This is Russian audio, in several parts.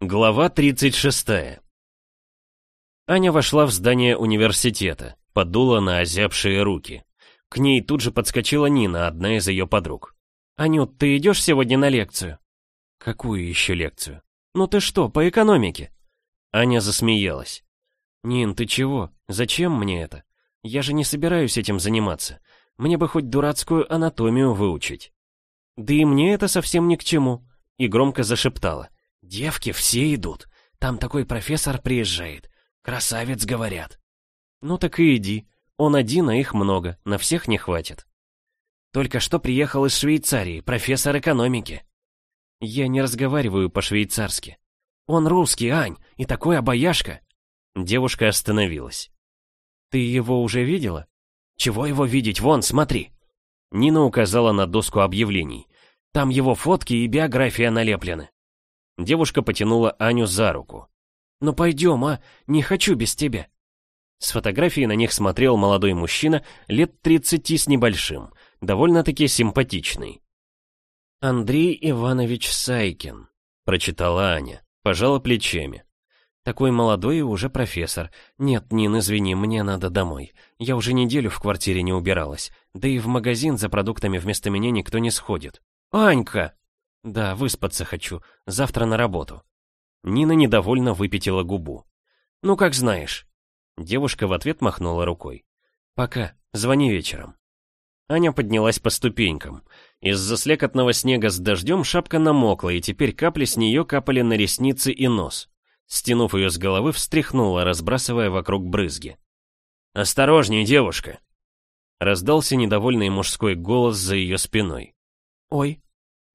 Глава 36. Аня вошла в здание университета, подула на озябшие руки. К ней тут же подскочила Нина, одна из ее подруг. «Анют, ты идешь сегодня на лекцию?» «Какую еще лекцию?» «Ну ты что, по экономике?» Аня засмеялась. «Нин, ты чего? Зачем мне это? Я же не собираюсь этим заниматься. Мне бы хоть дурацкую анатомию выучить». «Да и мне это совсем ни к чему», и громко зашептала. Девки все идут. Там такой профессор приезжает. Красавец, говорят. Ну так и иди. Он один, а их много. На всех не хватит. Только что приехал из Швейцарии, профессор экономики. Я не разговариваю по-швейцарски. Он русский, Ань, и такой обаяшка. Девушка остановилась. Ты его уже видела? Чего его видеть? Вон, смотри. Нина указала на доску объявлений. Там его фотки и биография налеплены. Девушка потянула Аню за руку. «Ну пойдем, а? Не хочу без тебя». С фотографии на них смотрел молодой мужчина лет 30 с небольшим, довольно-таки симпатичный. «Андрей Иванович Сайкин», — прочитала Аня, пожала плечами. «Такой молодой и уже профессор. Нет, Нин, извини, мне надо домой. Я уже неделю в квартире не убиралась. Да и в магазин за продуктами вместо меня никто не сходит». «Анька!» «Да, выспаться хочу. Завтра на работу». Нина недовольно выпятила губу. «Ну, как знаешь». Девушка в ответ махнула рукой. «Пока. Звони вечером». Аня поднялась по ступенькам. Из-за слякотного снега с дождем шапка намокла, и теперь капли с нее капали на ресницы и нос. Стянув ее с головы, встряхнула, разбрасывая вокруг брызги. «Осторожней, девушка!» Раздался недовольный мужской голос за ее спиной. «Ой!»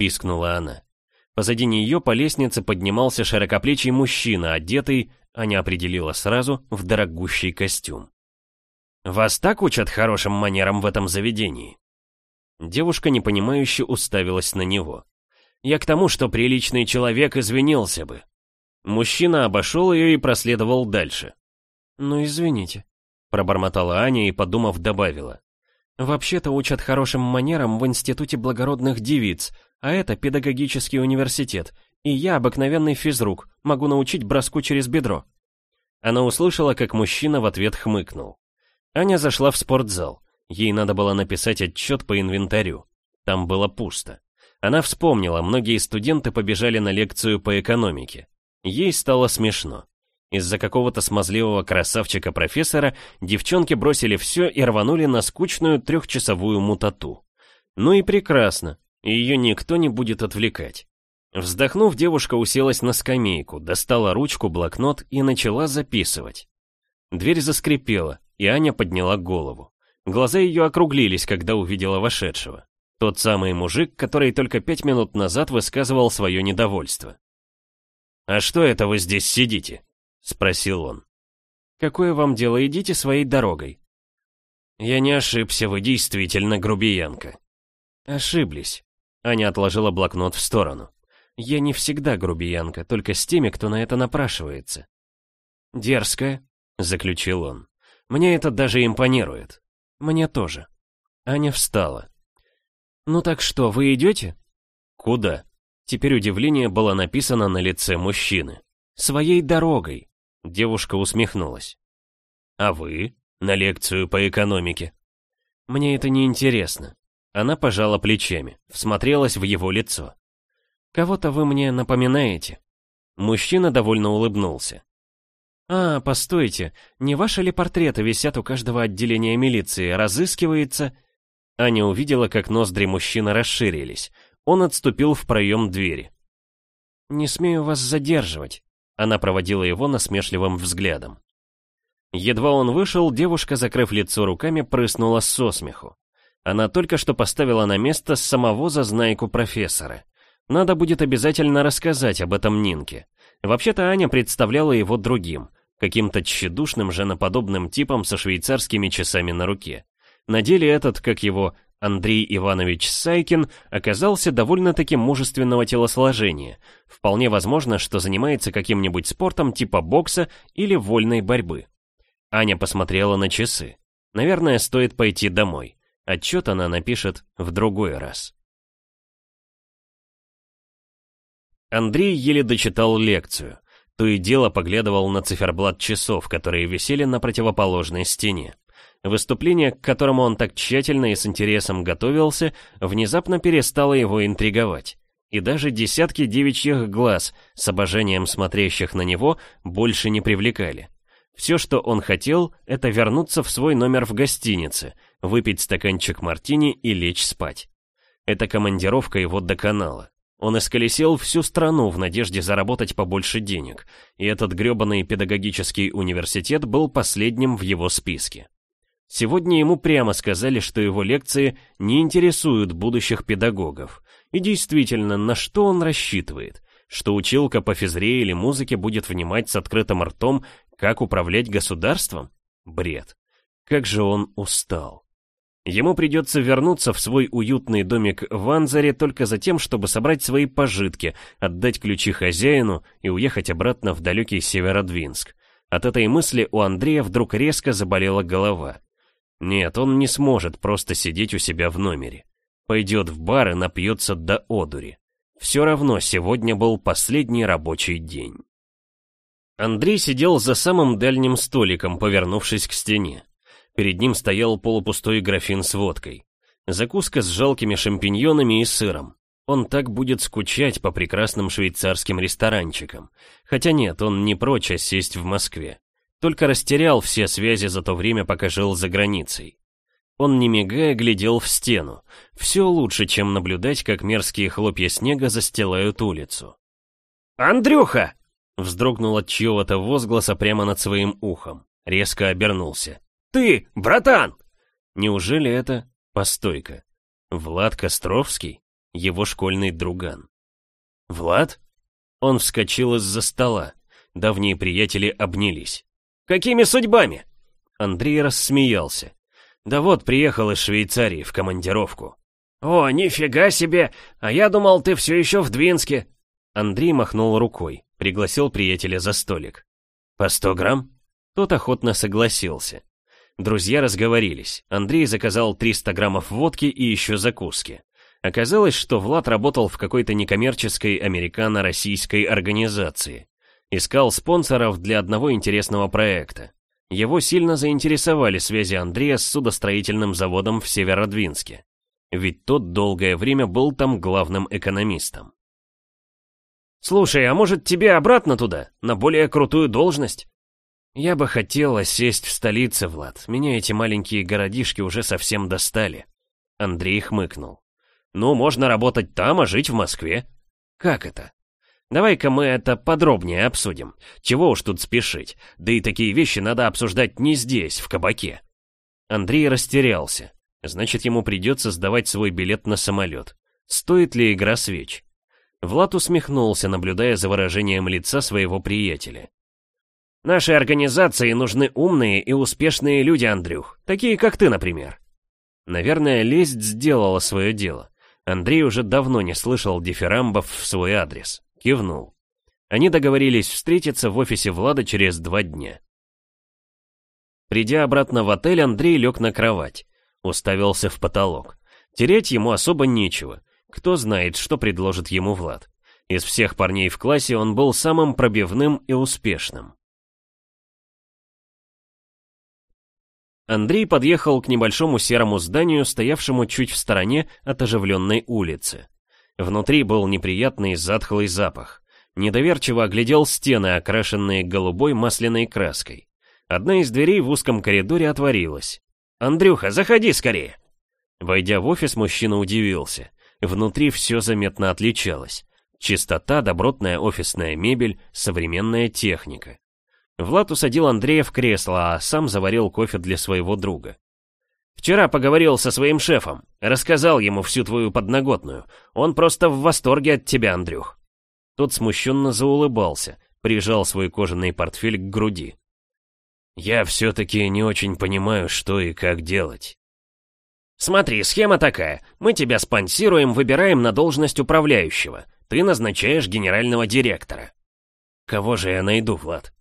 Пискнула она. Позади нее по лестнице поднимался широкоплечий мужчина, одетый, Аня определила сразу, в дорогущий костюм. «Вас так учат хорошим манерам в этом заведении?» Девушка непонимающе уставилась на него. «Я к тому, что приличный человек извинился бы». Мужчина обошел ее и проследовал дальше. «Ну, извините», — пробормотала Аня и, подумав, добавила. «Вообще-то учат хорошим манерам в Институте благородных девиц, а это педагогический университет, и я обыкновенный физрук, могу научить броску через бедро». Она услышала, как мужчина в ответ хмыкнул. Аня зашла в спортзал. Ей надо было написать отчет по инвентарю. Там было пусто. Она вспомнила, многие студенты побежали на лекцию по экономике. Ей стало смешно. Из-за какого-то смазливого красавчика-профессора девчонки бросили все и рванули на скучную трехчасовую мутату. Ну и прекрасно, и ее никто не будет отвлекать. Вздохнув, девушка уселась на скамейку, достала ручку, блокнот и начала записывать. Дверь заскрипела, и Аня подняла голову. Глаза ее округлились, когда увидела вошедшего. Тот самый мужик, который только пять минут назад высказывал свое недовольство. «А что это вы здесь сидите?» — спросил он. «Какое вам дело, идите своей дорогой». «Я не ошибся, вы действительно грубиянка». «Ошиблись. Аня отложила блокнот в сторону. «Я не всегда грубиянка, только с теми, кто на это напрашивается». «Дерзкая», — заключил он. «Мне это даже импонирует. Мне тоже». Аня встала. «Ну так что, вы идете?» «Куда?» Теперь удивление было написано на лице мужчины. «Своей дорогой», — девушка усмехнулась. «А вы? На лекцию по экономике?» «Мне это не интересно. Она пожала плечами, всмотрелась в его лицо. «Кого-то вы мне напоминаете?» Мужчина довольно улыбнулся. «А, постойте, не ваши ли портреты висят у каждого отделения милиции, разыскивается...» Аня увидела, как ноздри мужчины расширились. Он отступил в проем двери. «Не смею вас задерживать», — она проводила его насмешливым взглядом. Едва он вышел, девушка, закрыв лицо руками, прыснула со смеху. Она только что поставила на место самого зазнайку профессора. Надо будет обязательно рассказать об этом Нинке. Вообще-то Аня представляла его другим, каким-то тщедушным женоподобным типом со швейцарскими часами на руке. На деле этот, как его Андрей Иванович Сайкин, оказался довольно-таки мужественного телосложения. Вполне возможно, что занимается каким-нибудь спортом типа бокса или вольной борьбы. Аня посмотрела на часы. Наверное, стоит пойти домой. Отчет она напишет в другой раз. Андрей еле дочитал лекцию. То и дело поглядывал на циферблат часов, которые висели на противоположной стене. Выступление, к которому он так тщательно и с интересом готовился, внезапно перестало его интриговать. И даже десятки девичьих глаз, с обожанием смотрящих на него, больше не привлекали. Все, что он хотел, это вернуться в свой номер в гостинице, выпить стаканчик мартини и лечь спать. Эта командировка его доконала. Он исколесил всю страну в надежде заработать побольше денег, и этот грёбаный педагогический университет был последним в его списке. Сегодня ему прямо сказали, что его лекции не интересуют будущих педагогов. И действительно, на что он рассчитывает? Что училка по физре или музыке будет внимать с открытым ртом, как управлять государством? Бред. Как же он устал. Ему придется вернуться в свой уютный домик в Анзаре только за тем, чтобы собрать свои пожитки, отдать ключи хозяину и уехать обратно в далекий Северодвинск. От этой мысли у Андрея вдруг резко заболела голова. Нет, он не сможет просто сидеть у себя в номере. Пойдет в бар и напьется до одури. Все равно сегодня был последний рабочий день. Андрей сидел за самым дальним столиком, повернувшись к стене. Перед ним стоял полупустой графин с водкой. Закуска с жалкими шампиньонами и сыром. Он так будет скучать по прекрасным швейцарским ресторанчикам. Хотя нет, он не прочь сесть в Москве. Только растерял все связи за то время, пока жил за границей. Он, не мигая, глядел в стену. Все лучше, чем наблюдать, как мерзкие хлопья снега застилают улицу. «Андрюха!» Вздрогнул от чьего-то возгласа прямо над своим ухом. Резко обернулся. Ты, братан!» Неужели это... Постой-ка. Влад Костровский? Его школьный друган. «Влад?» Он вскочил из-за стола. Давние приятели обнялись. «Какими судьбами?» Андрей рассмеялся. «Да вот, приехал из Швейцарии в командировку». «О, нифига себе! А я думал, ты все еще в Двинске!» Андрей махнул рукой, пригласил приятеля за столик. «По сто грамм?» Тот охотно согласился. Друзья разговорились. Андрей заказал 300 граммов водки и еще закуски. Оказалось, что Влад работал в какой-то некоммерческой американо-российской организации. Искал спонсоров для одного интересного проекта. Его сильно заинтересовали связи Андрея с судостроительным заводом в Северодвинске. Ведь тот долгое время был там главным экономистом. «Слушай, а может тебе обратно туда, на более крутую должность?» Я бы хотела сесть в столице, Влад. Меня эти маленькие городишки уже совсем достали. Андрей хмыкнул. Ну, можно работать там, а жить в Москве. Как это? Давай-ка мы это подробнее обсудим. Чего уж тут спешить? Да и такие вещи надо обсуждать не здесь, в кабаке. Андрей растерялся. Значит, ему придется сдавать свой билет на самолет. Стоит ли игра свеч? Влад усмехнулся, наблюдая за выражением лица своего приятеля. Нашей организации нужны умные и успешные люди, Андрюх, такие как ты, например. Наверное, лесть сделала свое дело. Андрей уже давно не слышал дифирамбов в свой адрес. Кивнул. Они договорились встретиться в офисе Влада через два дня. Придя обратно в отель, Андрей лег на кровать. Уставился в потолок. Тереть ему особо нечего. Кто знает, что предложит ему Влад. Из всех парней в классе он был самым пробивным и успешным. Андрей подъехал к небольшому серому зданию, стоявшему чуть в стороне от оживленной улицы. Внутри был неприятный затхлый запах. Недоверчиво оглядел стены, окрашенные голубой масляной краской. Одна из дверей в узком коридоре отворилась. «Андрюха, заходи скорее!» Войдя в офис, мужчина удивился. Внутри все заметно отличалось. Чистота, добротная офисная мебель, современная техника. Влад усадил Андрея в кресло, а сам заварил кофе для своего друга. «Вчера поговорил со своим шефом, рассказал ему всю твою подноготную. Он просто в восторге от тебя, Андрюх». Тот смущенно заулыбался, прижал свой кожаный портфель к груди. «Я все-таки не очень понимаю, что и как делать». «Смотри, схема такая. Мы тебя спонсируем, выбираем на должность управляющего. Ты назначаешь генерального директора». «Кого же я найду, Влад?»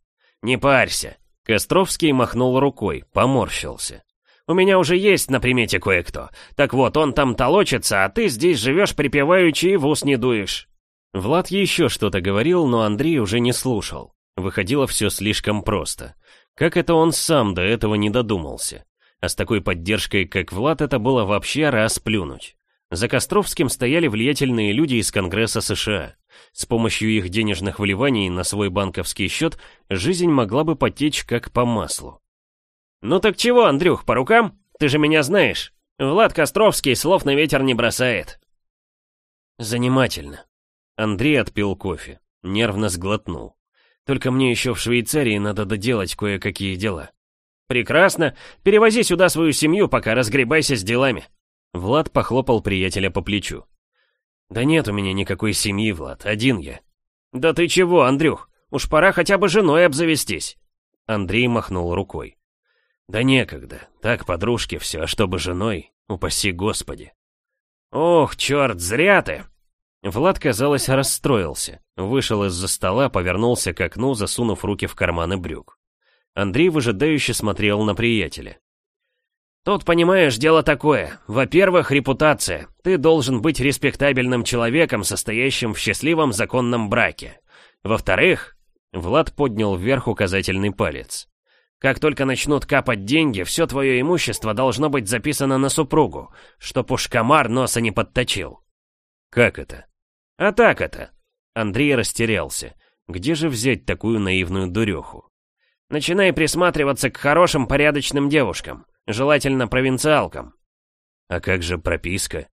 «Не парься!» Костровский махнул рукой, поморщился. «У меня уже есть на примете кое-кто. Так вот, он там толочится, а ты здесь живешь припеваючи и в ус не дуешь». Влад еще что-то говорил, но Андрей уже не слушал. Выходило все слишком просто. Как это он сам до этого не додумался? А с такой поддержкой, как Влад, это было вообще расплюнуть. За Костровским стояли влиятельные люди из Конгресса США. С помощью их денежных вливаний на свой банковский счет жизнь могла бы потечь как по маслу. «Ну так чего, Андрюх, по рукам? Ты же меня знаешь. Влад Костровский слов на ветер не бросает». «Занимательно». Андрей отпил кофе, нервно сглотнул. «Только мне еще в Швейцарии надо доделать кое-какие дела». «Прекрасно. Перевози сюда свою семью, пока разгребайся с делами». Влад похлопал приятеля по плечу. «Да нет у меня никакой семьи, Влад, один я». «Да ты чего, Андрюх? Уж пора хотя бы женой обзавестись». Андрей махнул рукой. «Да некогда. Так, подружки, все, а чтобы женой, упаси Господи». «Ох, черт, зря ты!» Влад, казалось, расстроился. Вышел из-за стола, повернулся к окну, засунув руки в карманы брюк. Андрей выжидающе смотрел на приятеля. «Тут, понимаешь, дело такое. Во-первых, репутация. Ты должен быть респектабельным человеком, состоящим в счастливом законном браке. Во-вторых...» Влад поднял вверх указательный палец. Как только начнут капать деньги, все твое имущество должно быть записано на супругу, чтоб уж комар носа не подточил. Как это? А так это. Андрей растерялся. Где же взять такую наивную дуреху? Начинай присматриваться к хорошим порядочным девушкам, желательно провинциалкам. А как же прописка?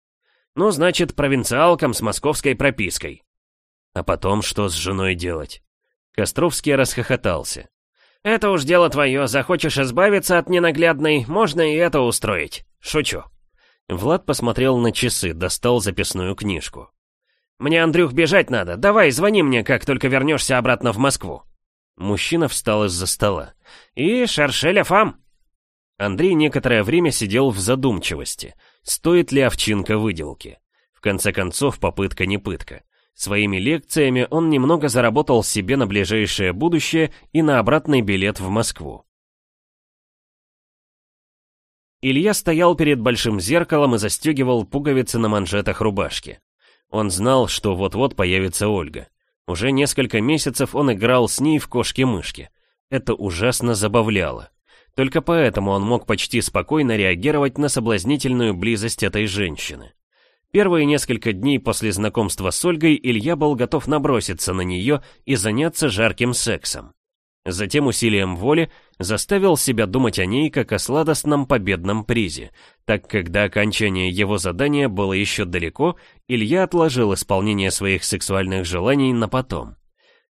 Ну, значит, провинциалкам с московской пропиской. А потом что с женой делать? Костровский расхохотался. «Это уж дело твое, захочешь избавиться от ненаглядной, можно и это устроить. Шучу». Влад посмотрел на часы, достал записную книжку. «Мне, Андрюх, бежать надо. Давай, звони мне, как только вернешься обратно в Москву». Мужчина встал из-за стола. «И шаршеля фам!» Андрей некоторое время сидел в задумчивости. Стоит ли овчинка выделки? В конце концов, попытка не пытка. Своими лекциями он немного заработал себе на ближайшее будущее и на обратный билет в Москву. Илья стоял перед большим зеркалом и застегивал пуговицы на манжетах рубашки. Он знал, что вот-вот появится Ольга. Уже несколько месяцев он играл с ней в кошки-мышки. Это ужасно забавляло. Только поэтому он мог почти спокойно реагировать на соблазнительную близость этой женщины. Первые несколько дней после знакомства с Ольгой Илья был готов наброситься на нее и заняться жарким сексом. Затем усилием воли заставил себя думать о ней как о сладостном победном призе, так как до окончания его задания было еще далеко, Илья отложил исполнение своих сексуальных желаний на потом.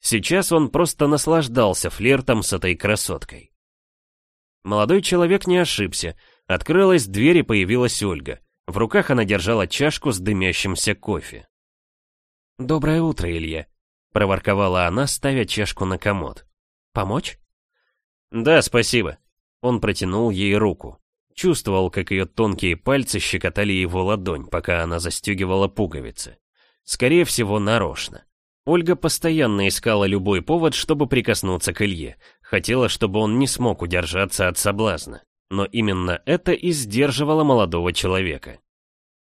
Сейчас он просто наслаждался флиртом с этой красоткой. Молодой человек не ошибся. Открылась дверь и появилась Ольга. В руках она держала чашку с дымящимся кофе. «Доброе утро, Илья», — проворковала она, ставя чашку на комод. «Помочь?» «Да, спасибо». Он протянул ей руку. Чувствовал, как ее тонкие пальцы щекотали его ладонь, пока она застегивала пуговицы. Скорее всего, нарочно. Ольга постоянно искала любой повод, чтобы прикоснуться к Илье. Хотела, чтобы он не смог удержаться от соблазна но именно это и сдерживало молодого человека.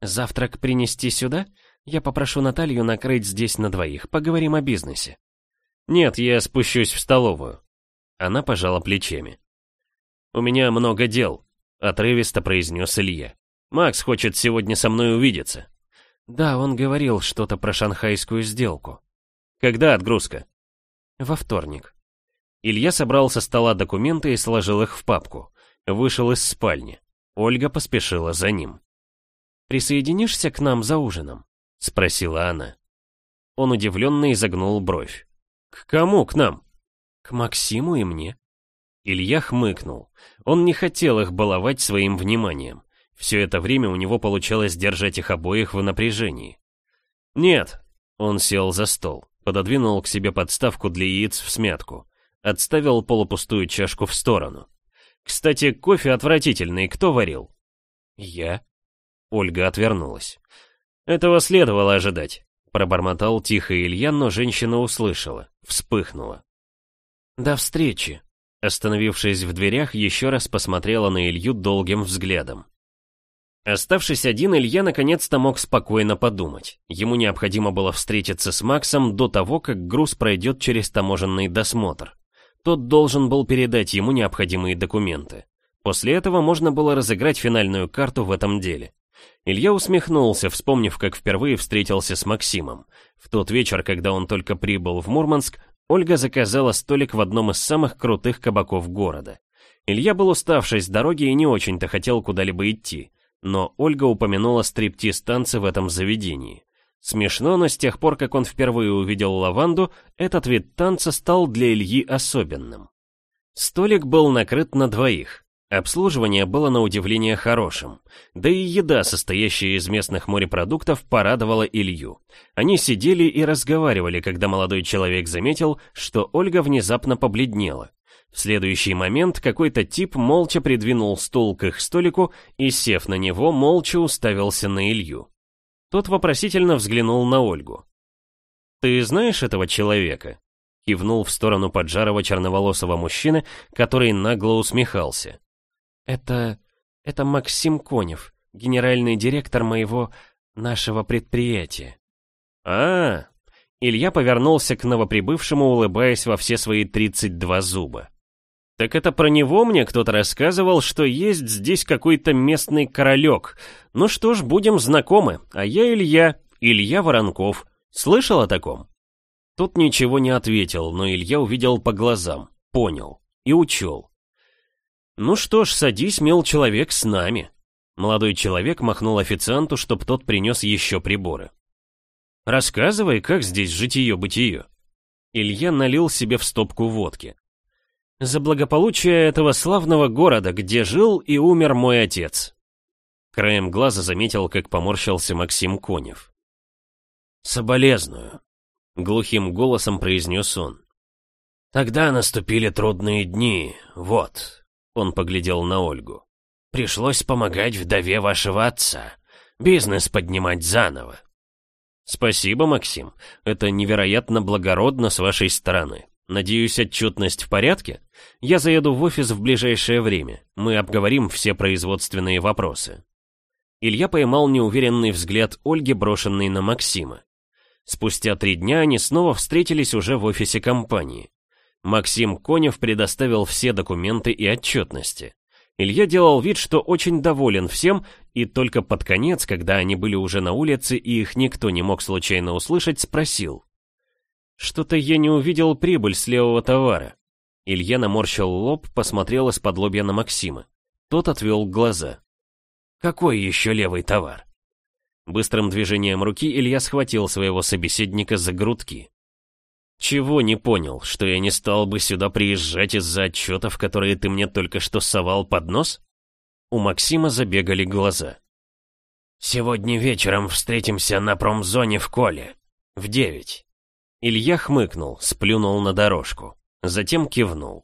«Завтрак принести сюда? Я попрошу Наталью накрыть здесь на двоих, поговорим о бизнесе». «Нет, я спущусь в столовую». Она пожала плечами. «У меня много дел», — отрывисто произнес Илья. «Макс хочет сегодня со мной увидеться». «Да, он говорил что-то про шанхайскую сделку». «Когда отгрузка?» «Во вторник». Илья собрал со стола документы и сложил их в папку. Вышел из спальни. Ольга поспешила за ним. «Присоединишься к нам за ужином?» — спросила она. Он удивленно изогнул бровь. «К кому к нам?» «К Максиму и мне». Илья хмыкнул. Он не хотел их баловать своим вниманием. Все это время у него получалось держать их обоих в напряжении. «Нет». Он сел за стол, пододвинул к себе подставку для яиц в смятку, отставил полупустую чашку в сторону. Кстати, кофе отвратительный, кто варил? Я. Ольга отвернулась. Этого следовало ожидать. Пробормотал тихо Илья, но женщина услышала, вспыхнула. До встречи. Остановившись в дверях, еще раз посмотрела на Илью долгим взглядом. Оставшись один, Илья наконец-то мог спокойно подумать. Ему необходимо было встретиться с Максом до того, как груз пройдет через таможенный досмотр. Тот должен был передать ему необходимые документы. После этого можно было разыграть финальную карту в этом деле. Илья усмехнулся, вспомнив, как впервые встретился с Максимом. В тот вечер, когда он только прибыл в Мурманск, Ольга заказала столик в одном из самых крутых кабаков города. Илья был уставший с дороги и не очень-то хотел куда-либо идти но Ольга упомянула стриптиз-танцы в этом заведении. Смешно, но с тех пор, как он впервые увидел лаванду, этот вид танца стал для Ильи особенным. Столик был накрыт на двоих. Обслуживание было на удивление хорошим. Да и еда, состоящая из местных морепродуктов, порадовала Илью. Они сидели и разговаривали, когда молодой человек заметил, что Ольга внезапно побледнела. В следующий момент какой-то тип молча придвинул стул к их столику и, сев на него, молча уставился на Илью. Тот вопросительно взглянул на Ольгу. «Ты знаешь этого человека?» Кивнул в сторону поджарого черноволосого мужчины, который нагло усмехался. «Это... это Максим Конев, генеральный директор моего... нашего предприятия». А. Илья повернулся к новоприбывшему, улыбаясь во все свои 32 зуба. Так это про него мне кто-то рассказывал, что есть здесь какой-то местный королек. Ну что ж, будем знакомы. А я Илья, Илья Воронков. Слышал о таком? Тут ничего не ответил, но Илья увидел по глазам, понял и учел. Ну что ж, садись, мил человек, с нами. Молодой человек махнул официанту, чтоб тот принес еще приборы. Рассказывай, как здесь житие-бытие. Илья налил себе в стопку водки. За благополучие этого славного города, где жил и умер мой отец. Краем глаза заметил, как поморщился Максим Конев. «Соболезную», — глухим голосом произнес он. «Тогда наступили трудные дни, вот», — он поглядел на Ольгу. «Пришлось помогать вдове вашего отца, бизнес поднимать заново». «Спасибо, Максим, это невероятно благородно с вашей стороны. Надеюсь, отчетность в порядке? Я заеду в офис в ближайшее время. Мы обговорим все производственные вопросы. Илья поймал неуверенный взгляд Ольги, брошенный на Максима. Спустя три дня они снова встретились уже в офисе компании. Максим Конев предоставил все документы и отчетности. Илья делал вид, что очень доволен всем, и только под конец, когда они были уже на улице и их никто не мог случайно услышать, спросил. Что-то я не увидел прибыль с левого товара. Илья наморщил лоб, посмотрел из-под лобья на Максима. Тот отвел глаза. Какой еще левый товар? Быстрым движением руки Илья схватил своего собеседника за грудки. Чего не понял, что я не стал бы сюда приезжать из-за отчетов, которые ты мне только что совал под нос? У Максима забегали глаза. Сегодня вечером встретимся на промзоне в Коле. В девять. Илья хмыкнул, сплюнул на дорожку. Затем кивнул.